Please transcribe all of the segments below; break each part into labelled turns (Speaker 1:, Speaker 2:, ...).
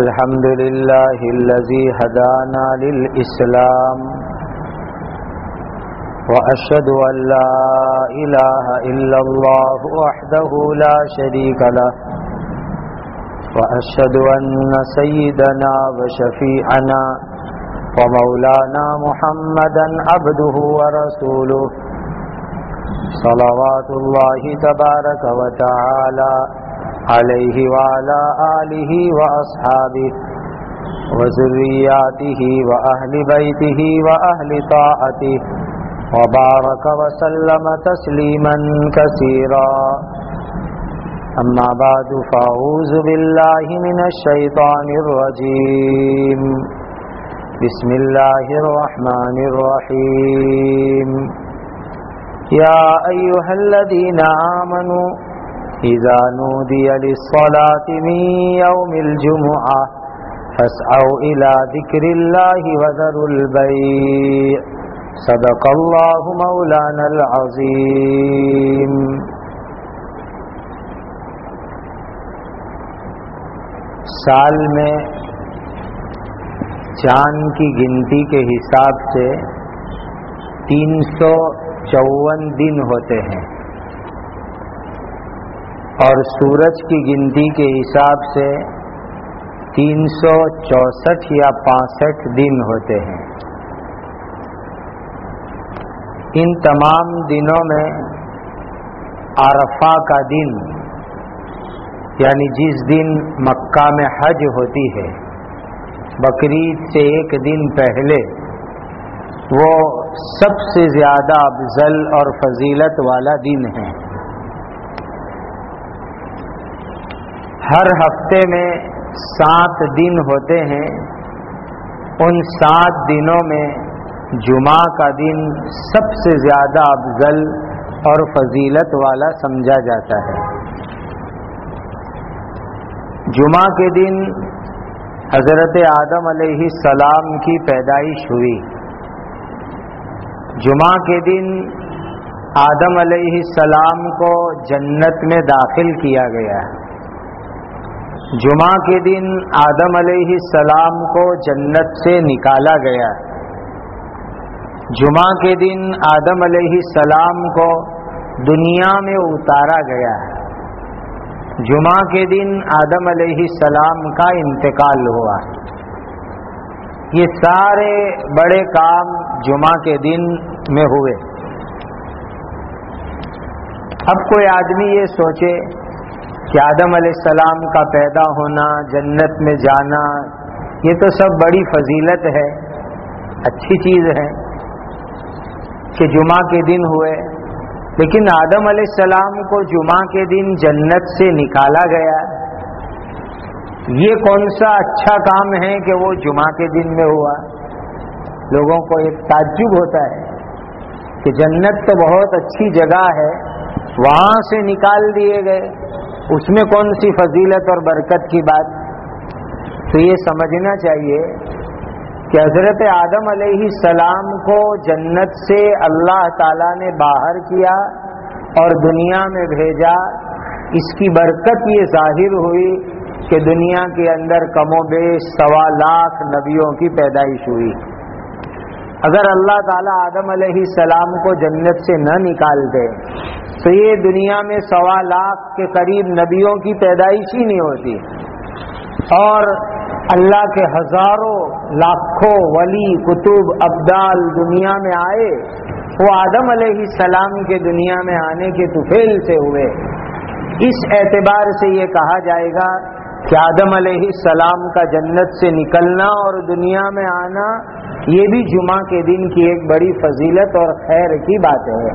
Speaker 1: الحمد لله الذي هدانا للإسلام وأشهد أن لا إله إلا الله وحده لا شريك له وأشهد أن سيدنا وشفيعنا ومولانا محمدا عبده ورسوله. صلوات الله تبارك وتعالى عليه وعلى آله وأصحابه وزرياته وأهل بيته وأهل طاعته وبارك وسلم تسليما كثيرا. أما بعد فأعوذ بالله من الشيطان الرجيم. بسم الله الرحمن الرحيم. يا أيها الذين آمنوا إذا نودي للصلاة من يوم الجمعة فاسعوا إلى ذكر الله وذروا البيع. صدق الله مولانا العظيم. سال میں چاند کی گنتی کے حساب سے تین سو چون دن ہوتے ہیں۔ اور سورج کی گنتی کے حساب سے تین سو چونسٹھ یا پانسٹھ دن ہوتے ہیں۔ ان تمام دنوں میں عرفہ کا دن یعنی جس دن مکہ میں حج ہوتی ہے، بقرعید سے ایک دن پہلے، وہ سب سے زیادہ افضل اور فضیلت والا دن ہے۔ ہر ہفتے میں سات دن ہوتے ہیں۔ ان سات دنوں میں جمعہ کا دن سب سے زیادہ افضل اور فضیلت والا سمجھا جاتا ہے۔ جمعہ کے دن حضرت آدم علیہ السلام کی پیدائش ہوئی۔ جمعہ کے دن آدم علیہ السلام کو جنت میں داخل کیا گیا۔ ہے جمعہ کے دن آدم علیہ السلام کو جنت سے نکالا گیا۔ جمعہ کے دن آدم علیہ السلام کو دنیا میں اتارا گیا۔ جمعہ کے دن آدم علیہ السلام کا انتقال ہوا۔ یہ سارے بڑے کام جمعہ کے دن میں ہوئے۔ اب کوئی آدمی یہ سوچے کہ آدم علیہ السلام کا پیدا ہونا، جنت میں جانا، یہ تو سب بڑی فضیلت ہے، اچھی چیز ہے کہ جمعہ کے دن ہوئے۔ لیکن آدم علیہ السلام کو جمعہ کے دن جنت سے نکالا گیا۔ یہ کون سا اچھا کام ہے کہ وہ جمعہ کے دن میں ہوا؟ لوگوں کو ایک تعجب ہوتا ہے کہ جنت تو بہت اچھی جگہ ہے، وہاں سے نکال دیے گئے۔ اس میں کون سی فضیلت اور برکت کی بات؟ تو یہ سمجھنا چاہیے کہ حضرت آدم علیہ السلام کو جنت سے اللہ تعالیٰ نے باہر کیا اور دنیا میں بھیجا۔ اس کی برکت یہ ظاہر ہوئی کہ دنیا کے اندر کم و بیش سوا لاکھ نبیوں کی پیدائش ہوئی۔ اگر اللہ تعالیٰ آدم علیہ السلام کو جنت سے نہ نکال دے تو یہ دنیا میں سوا لاکھ کے قریب نبیوں کی پیدائش ہی نہیں ہوتی۔ اور اللہ کے ہزاروں لاکھوں ولی، کتب، ابدال دنیا میں آئے، وہ آدم علیہ السلام کے دنیا میں آنے کے طفیل سے ہوئے۔ اس اعتبار سے یہ کہا جائے گا کہ آدم علیہ السلام کا جنت سے نکلنا اور دنیا میں آنا یہ بھی جمعہ کے دن کی ایک بڑی فضیلت اور خیر کی بات ہے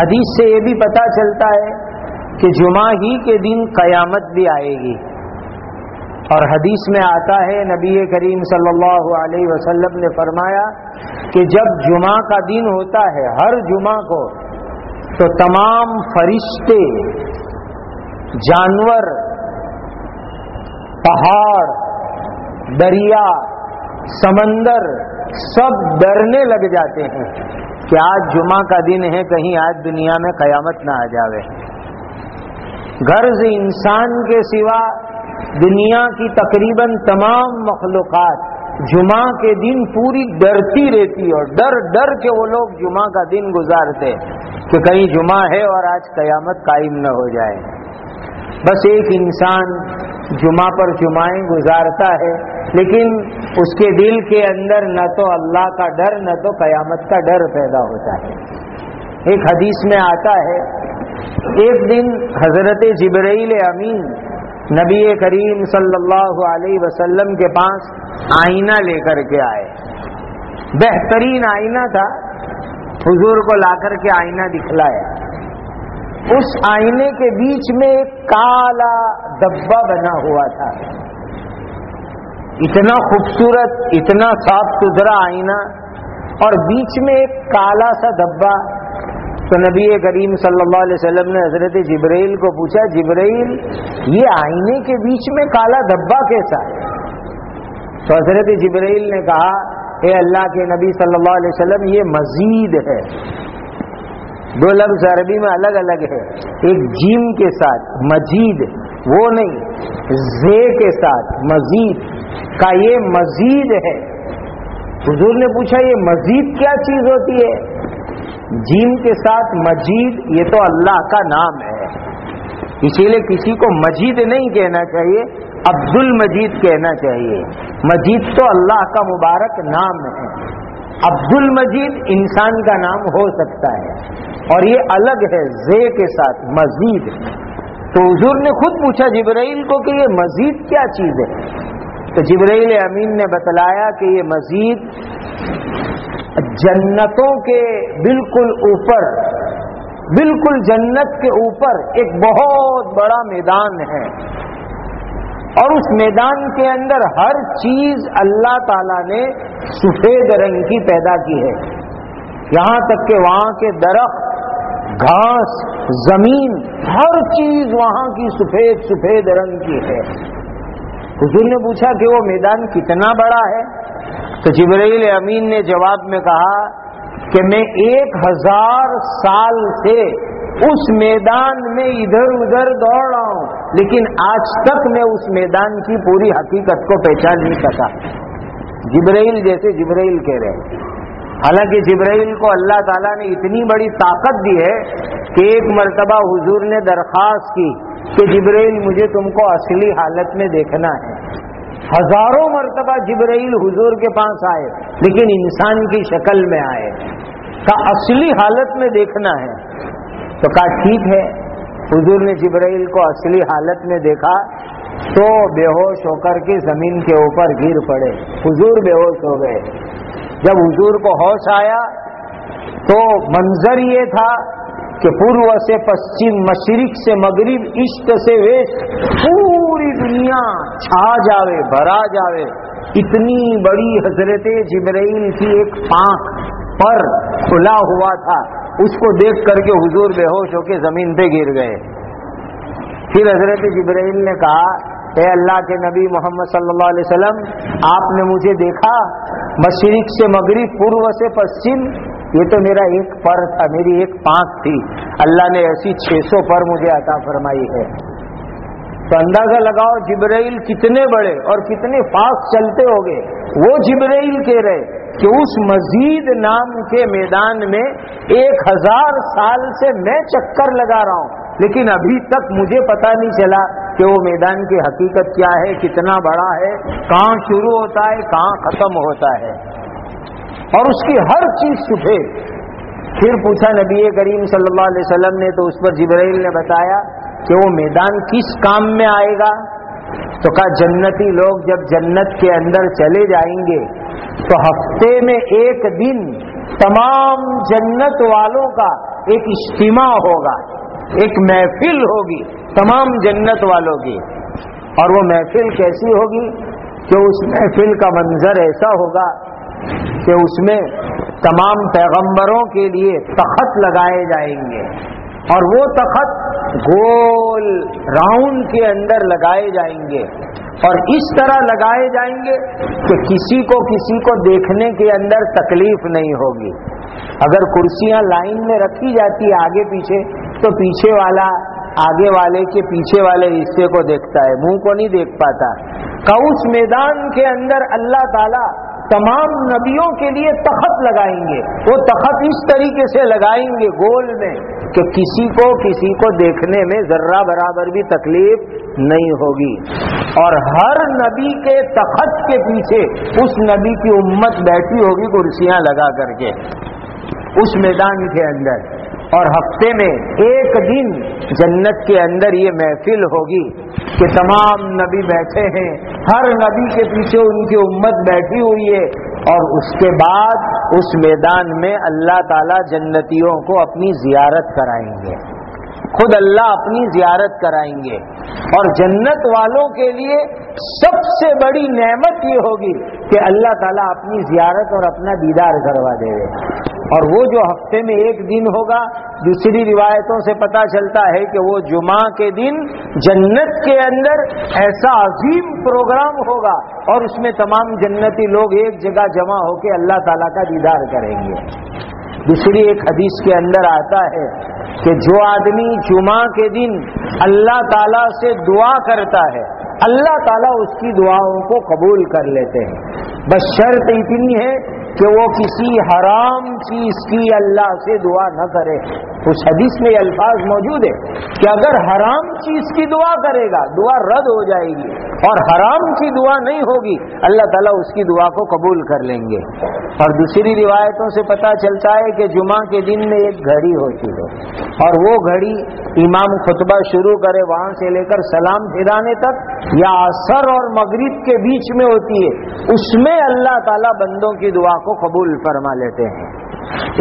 Speaker 1: حدیث سے یہ بھی پتہ چلتا ہے کہ جمعہ ہی کے دن قیامت بھی آئے گی۔ اور حدیث میں آتا ہے، نبی کریم صلی اللہ علیہ وسلم نے فرمایا کہ جب جمعہ کا دن ہوتا ہے، ہر جمعہ کو، تو تمام فرشتے، جانور، پہاڑ، دریا سمندر سب ڈرنے لگ جاتے ہیں کہ آج جمعہ کا دن ہے، کہیں آج دنیا میں قیامت نہ آ جاوے۔ غرض انسان کے سوا دنیا کی تقریباً تمام مخلوقات جمعہ کے دن پوری ڈرتی رہتی اور ڈر ڈر کے وہ لوگ جمعہ کا دن گزارتے کہ کہیں جمعہ ہے اور آج قیامت قائم نہ ہو جائے۔ بس ایک انسان جمعہ پر جمعیں گزارتا ہے، لیکن اس کے دل کے اندر نہ تو اللہ کا ڈر، نہ تو قیامت کا ڈر پیدا ہوتا ہے۔ ایک حدیث میں آتا ہے، ایک دن حضرت جبرائیل امین نبی کریم صلی اللہ علیہ وسلم کے پاس آئینہ لے کر کے آئے۔ بہترین آئینہ تھا، حضور کو لا کر کے آئینہ دکھلایا۔ اس آئینے کے بیچ میں ایک کالا ڈبا بنا ہوا تھا۔ اتنا خوبصورت، اتنا صاف ستھرا آئینہ اور بیچ میں ایک کالا سا ڈبا تو نبی کریم صلی اللہ علیہ وسلم نے حضرت جبرائیل کو پوچھا، جبرائیل، یہ آئینے کے بیچ میں کالا دبا کیسا؟ ہے تو حضرت جبرائیل نے کہا، اے اللہ کے نبی صلی اللہ علیہ وسلم، یہ مزید ہے۔ دو لفظ عربی میں الگ الگ ہے ایک جیم کے ساتھ مزید، وہ نہیں، زے کے ساتھ مزید۔ کا یہ مزید ہے۔ حضور نے پوچھا، یہ مزید کیا چیز ہوتی ہے؟ جیم کے ساتھ مجید، یہ تو اللہ کا نام ہے۔ اسی لیے کسی کو مجید نہیں کہنا چاہیے عبد المجید کہنا چاہیے۔ مجید تو اللہ کا مبارک نام ہے۔ عبد المجید انسان کا نام ہو سکتا ہے۔ اور یہ الگ ہے زے کے ساتھ، مزید۔ تو حضور نے خود پوچھا جبرائیل کو کہ یہ مزید کیا چیز ہے؟ تو جبرائیل امین نے بتلایا کہ یہ مزید جنتوں کے بالکل اوپر، بالکل جنت کے اوپر ایک بہت بڑا میدان ہے۔ اور اس میدان کے اندر ہر چیز اللہ تعالی نے سفید رنگ کی پیدا کی ہے۔ یہاں تک کہ وہاں کے درخت گھاس، زمین، ہر چیز وہاں کی سفید سفید رنگ کی ہے۔ حضور نے پوچھا کہ وہ میدان کتنا بڑا ہے؟ تو جبرائیل امین نے جواب میں کہا کہ میں ایک ہزار سال سے اس میدان میں ادھر ادھر دوڑ رہا ہوں، لیکن آج تک میں اس میدان کی پوری حقیقت کو پہچان نہیں سکا۔ جبرائیل جیسے جبرائیل کہہ رہے حالانکہ جبرائیل کو اللہ تعالیٰ نے اتنی بڑی طاقت دی ہے کہ ایک مرتبہ حضور نے درخواست کی کہ جبرائیل مجھے تم کو اصلی حالت میں دیکھنا ہے۔ ہزاروں مرتبہ جبرائیل حضور کے پاس آئے، لیکن انسان کی شکل میں آئے۔ کا اصلی حالت میں دیکھنا ہے۔ تو کہا ٹھیک ہے، حضور نے جبرائیل کو اصلی حالت میں دیکھا تو بے ہوش ہو کر کے زمین کے اوپر گر پڑے۔ حضور بے ہوش ہو گئے۔ جب حضور کو ہوش آیا تو منظر یہ تھا کہ پورو سے پشچم مشرق سے مغرب عشق سے ویسٹ پوری دنیا چھا جاوے، بھرا جاوے۔ اتنی بڑی حضرت جبرائیل کی ایک پانکھ پر کھلا ہوا تھا۔ اس کو دیکھ کر کے حضور بے ہوش ہو کے زمین پہ گر گئے۔ پھر حضرت جبرائیل نے کہا، اے اللہ کے نبی محمد صلی اللہ علیہ وسلم، آپ نے مجھے دیکھا؟ مشرق سے مغرب، پورو سے پشچم، یہ تو میرا ایک پر تھا، میری ایک پانچ تھی۔ اللہ نے ایسی چھ سو پر مجھے عطا فرمائی ہے۔ تو اندازہ لگاؤ جبرائیل کتنے بڑے اور کتنے فاسٹ چلتے ہو گئے۔ وہ جبرائیل کہہ رہے کہ اس مزید نام کے میدان میں ایک ہزار سال سے میں چکر لگا رہا ہوں۔ لیکن ابھی تک مجھے پتا نہیں چلا کہ وہ میدان کی حقیقت کیا ہے، کتنا بڑا ہے، کہاں شروع ہوتا ہے، کہاں ختم ہوتا ہے۔ اور اس کی ہر چیز سفید پھر پوچھا نبی کریم صلی اللہ علیہ وسلم نے تو اس پر جبرائیل نے بتایا کہ وہ میدان کس کام میں آئے گا؟ تو کہا جنتی لوگ جب جنت کے اندر چلے جائیں گے، تو ہفتے میں ایک دن تمام جنت والوں کا ایک اجتماع ہوگا۔ ایک محفل ہوگی، تمام جنت والوں کی۔ اور وہ محفل کیسی ہوگی؟ کہ اس محفل کا منظر ایسا ہوگا کہ اس میں تمام پیغمبروں کے لیے تخت لگائے جائیں گے۔ اور وہ تخت گول راؤنڈ کے اندر لگائے جائیں گے۔ اور اس طرح لگائے جائیں گے کہ کسی کو کسی کو دیکھنے کے اندر تکلیف نہیں ہوگی۔ اگر کرسیاں لائن میں رکھی جاتی آگے پیچھے تو پیچھے والا آگے والے کے پیچھے والے حصے کو دیکھتا ہے، منہ کو نہیں دیکھ پاتا۔ اس میدان کے اندر اللہ تعالی تمام نبیوں کے لیے تخت لگائیں گے۔ وہ تخت اس طریقے سے لگائیں گے گول میں کہ کسی کو کسی کو دیکھنے میں ذرہ برابر بھی تکلیف نہیں ہوگی۔ اور ہر نبی کے تخت کے پیچھے اس نبی کی امت بیٹھی ہوگی، کرسیاں لگا کر کے۔ اس میدان کے اندر۔ اور ہفتے میں ایک دن جنت کے اندر یہ محفل ہوگی کہ تمام نبی بیٹھے ہیں، ہر نبی کے پیچھے ان کی امت بیٹھی ہوئی ہے اور اس کے بعد اس میدان میں اللہ تعالی جنتیوں کو اپنی زیارت کرائیں گے۔ خود اللہ اپنی زیارت کرائیں گے۔ اور جنت والوں کے لیے سب سے بڑی نعمت یہ ہوگی کہ اللہ تعالیٰ اپنی زیارت اور اپنا دیدار کروا دے گا اور وہ جو ہفتے میں ایک دن ہوگا، دوسری روایتوں سے پتا چلتا ہے کہ وہ جمعہ کے دن جنت کے اندر ایسا عظیم پروگرام ہوگا اور اس میں تمام جنتی لوگ ایک جگہ جمع ہو کے اللہ تعالیٰ کا دیدار کریں گے۔ دوسری ایک حدیث کے اندر آتا ہے کہ جو آدمی جمعہ کے دن اللہ تعالیٰ سے دعا کرتا ہے، اللہ تعالیٰ اس کی دعاؤں کو قبول کر لیتے ہیں۔ بس شرط اتنی ہے کہ وہ کسی حرام چیز کی اللہ سے دعا نہ کرے۔ اس حدیث میں یہ الفاظ موجود ہے کہ اگر حرام چیز کی دعا کرے گا، دعا رد ہو جائے گی اور حرام کی دعا نہیں ہوگی، اللہ تعالیٰ اس کی دعا کو قبول کر لیں گے۔ اور دوسری روایتوں سے پتا چلتا ہے کہ جمعہ کے دن میں ایک گھڑی ہوتی ہے اور وہ گھڑی امام خطبہ شروع کرے، وہاں سے لے کر سلام پھرانے تک یا اثر اور مغرب کے بیچ میں ہوتی ہے، اس میں اللہ تعالیٰ بندوں کی دعا کو قبول فرما لیتے ہیں۔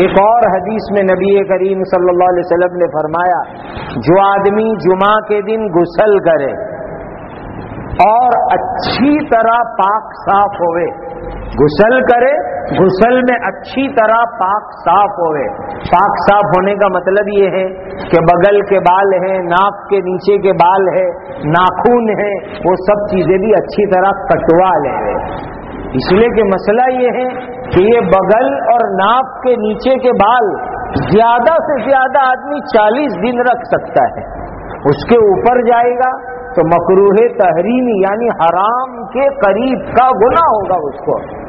Speaker 1: ایک اور حدیث میں نبی کریم صلی اللہ علیہ وسلم نے فرمایا، جو آدمی جمعہ کے دن غسل کرے اور اچھی طرح پاک صاف ہوئے، غسل کرے، غسل میں اچھی طرح پاک صاف ہوئے۔ پاک صاف ہونے کا مطلب یہ ہے کہ بغل کے بال ہیں، ناک کے نیچے کے بال ہے ناخون ہے وہ سب چیزیں بھی اچھی طرح کٹوا لے اس لیے کہ مسئلہ یہ ہے کہ یہ بغل اور ناپ کے نیچے کے بال زیادہ سے زیادہ آدمی چالیس دن رکھ سکتا ہے۔ اس کے اوپر جائے گا تو مکروح تحریمی یعنی حرام کے قریب کا گنا ہوگا اس کو۔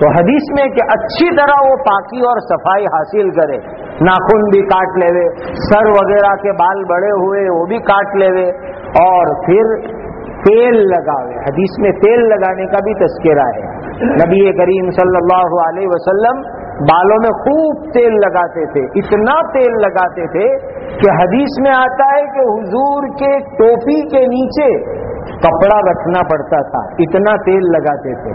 Speaker 1: تو حدیث میں کہ اچھی طرح وہ پاکی اور صفائی حاصل کرے، ناخن بھی کاٹ لے سر وغیرہ کے بال بڑے ہوئے وہ بھی کاٹ لے اور پھر تیل لگاوے۔ حدیث میں تیل لگانے کا بھی تذکرہ ہے۔ نبی کریم صلی اللہ علیہ وسلم بالوں میں خوب تیل لگاتے تھے، اتنا تیل لگاتے تھے کہ حدیث میں آتا ہے کہ حضور کے ٹوپی کے نیچے کپڑا رکھنا پڑتا تھا، اتنا تیل لگاتے تھے۔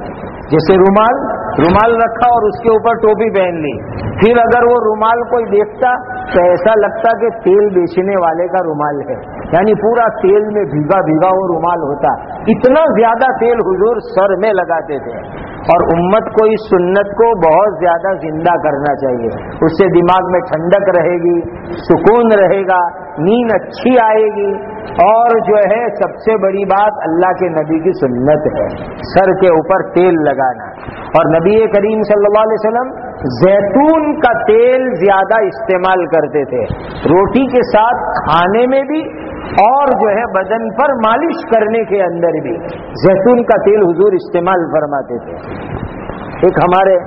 Speaker 1: جیسے رومال رومال رکھا اور اس کے اوپر ٹوپی پہن لی۔ پھر اگر وہ رومال کوئی دیکھتا تو ایسا لگتا کہ تیل بیچنے والے کا رومال ہے۔ یعنی پورا تیل میں بھیگا بھیگا وہ رومال ہوتا اتنا زیادہ تیل حضور سر میں لگاتے تھے۔ اور امت کو اس سنت کو بہت زیادہ زندہ کرنا چاہیے۔ اس سے دماغ میں ٹھنڈک رہے گی، سکون رہے گا، نیند اچھی آئے گی۔ اور جو ہے، سب سے بڑی بات اللہ کے نبی کی سنت ہے۔ سر کے اوپر تیل لگانا۔ اور نبی کریم صلی اللہ علیہ وسلم زیتون کا تیل زیادہ استعمال کرتے تھے۔ روٹی کے ساتھ کھانے میں بھی اور جو ہے بدن پر مالش کرنے کے اندر بھی زیتون کا تیل حضور استعمال فرماتے تھے۔ ایک ہمارے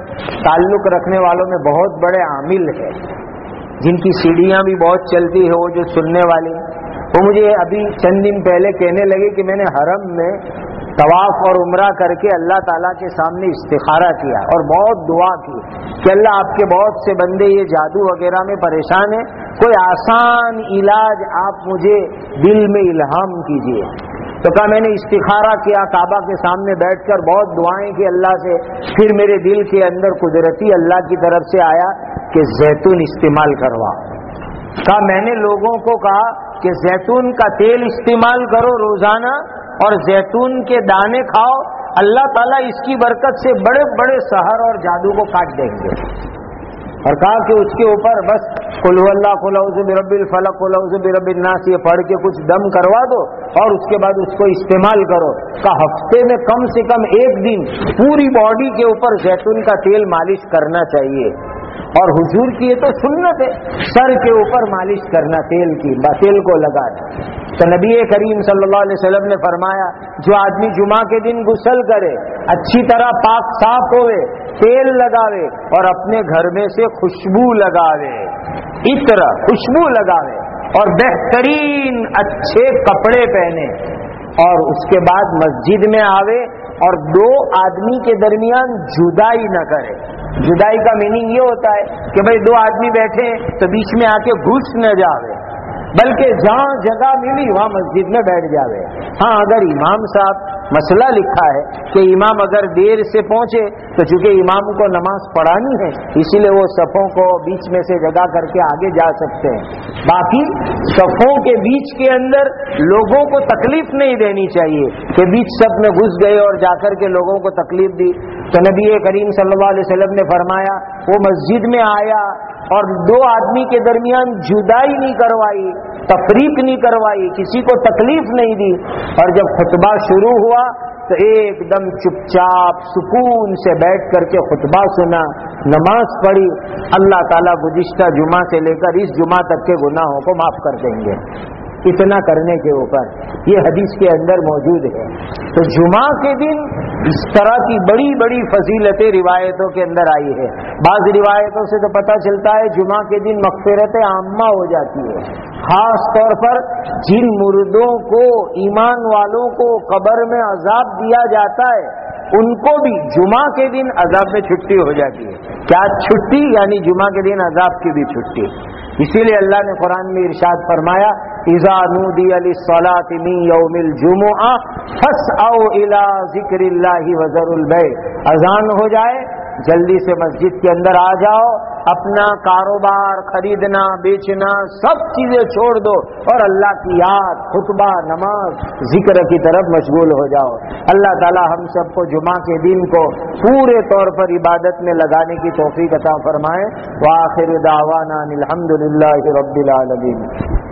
Speaker 1: تعلق رکھنے والوں میں بہت بڑے عامل ہے جن کی سیڑھیاں بھی بہت چلتی ہے وہ جو سننے والی وہ مجھے ابھی چند دن پہلے کہنے لگے کہ میں نے حرم میں طواف اور عمرہ کر کے اللہ تعالیٰ کے سامنے استخارہ کیا اور بہت دعا کی کہ اللہ آپ کے بہت سے بندے یہ جادو وغیرہ میں پریشان ہیں۔ کوئی آسان علاج آپ مجھے دل میں الہام کیجیے تو کہا میں نے استخارہ کیا، کعبہ کے سامنے بیٹھ کر بہت دعائیں کی اللہ سے۔ پھر میرے دل کے اندر قدرتی اللہ کی طرف سے آیا کہ زیتون استعمال کروا۔ کہا میں نے لوگوں کو کہا کہ زیتون کا تیل استعمال کرو روزانہ اور زیتون کے دانے کھاؤ۔ اللہ تعالیٰ اس کی برکت سے بڑے بڑے سہر اور جادو کو کاٹ دیں گے۔ اور کہا کہ اس کے اوپر بس کلو اللہ خلاؤز برب الفلق خلاؤز برب الناس، یہ پڑھ کے کچھ دم کروا دو اور اس کے بعد اس کو استعمال کرو۔ کا ہفتے میں کم سے کم ایک دن پوری باڈی کے اوپر زیتون کا تیل مالش کرنا چاہیے۔ اور حضور کی یہ تو سنت ہے، سر کے اوپر مالش کرنا، تیل کی تیل کو لگا تو نبی کریم صلی اللہ علیہ وسلم نے فرمایا، جو آدمی جمعہ کے دن غسل کرے، اچھی طرح پاک صاف ہوئے تیل لگاوے اور اپنے گھر میں سے خوشبو لگاوے۔ اتر خوشبو لگاوے اور بہترین اچھے کپڑے پہنے۔ اور اس کے بعد مسجد میں آوے اور دو آدمی کے درمیان جدائی نہ کرے۔ جدائی کا میننگ یہ ہوتا ہے کہ بھائی دو آدمی بیٹھے تو بیچ میں آ کے گھس نہ جاوے۔ بلکہ جہاں جگہ ملی وہاں مسجد میں بیٹھ جاوے۔ ہاں اگر امام صاحب مسئلہ لکھا ہے کہ امام اگر دیر سے پہنچے، تو چونکہ امام کو نماز پڑھانی ہے، اسی لیے وہ صفوں کو بیچ میں سے جگہ کر کے آگے جا سکتے ہیں۔ باقی صفوں کے بیچ کے اندر لوگوں کو تکلیف نہیں دینی چاہیے کہ بیچ سب میں گھس گئے اور جا کر کے لوگوں کو تکلیف دی۔ تو نبی کریم صلی اللہ علیہ وسلم نے فرمایا، وہ مسجد میں آیا اور دو آدمی کے درمیان جدائی نہیں کروائی، تفریق نہیں کروائی، کسی کو تکلیف نہیں دی۔ اور جب خطبہ شروع ہوا تو ایک دم چپ چاپ سکون سے بیٹھ کر کے خطبہ سنا، نماز پڑھی۔ اللہ تعالیٰ گزشتہ جمعہ سے لے کر اس جمعہ تک کے گناہوں کو معاف کر دیں گے۔ اتنا کرنے کے اوپر یہ حدیث کے اندر موجود ہے۔ تو جمعہ کے دن اس طرح کی بڑی بڑی فضیلتیں روایتوں کے اندر آئی ہے بعض روایتوں سے تو پتہ چلتا ہے، جمعہ کے دن مغفرت عامہ ہو جاتی ہے خاص طور پر جن مردوں کو، ایمان والوں کو قبر میں عذاب دیا جاتا ہے، ان کو بھی جمعہ کے دن عذاب میں چھٹی ہو جاتی ہے۔ کیا چھٹی؟ یعنی جمعہ کے دن عذاب کی بھی چھٹی۔ اسی لیے اللہ نے قرآن میں ارشاد فرمایا ایزا نودی علی صلاح یوم الجمعہ فس او الا ذکر اللہ وزر اذان ہو جائے، جلدی سے مسجد کے اندر آ جاؤ، اپنا کاروبار خریدنا، بیچنا، سب چیزیں چھوڑ دو اور اللہ کی یاد، خطبہ، نماز، ذکر کی طرف مشغول ہو جاؤ۔ اللہ تعالی ہم سب کو جمعہ کے دن کو پورے طور پر عبادت میں لگانے کی توفیق عطا فرمائے۔ واخر دعوانا الحمد للہ رب العالمین۔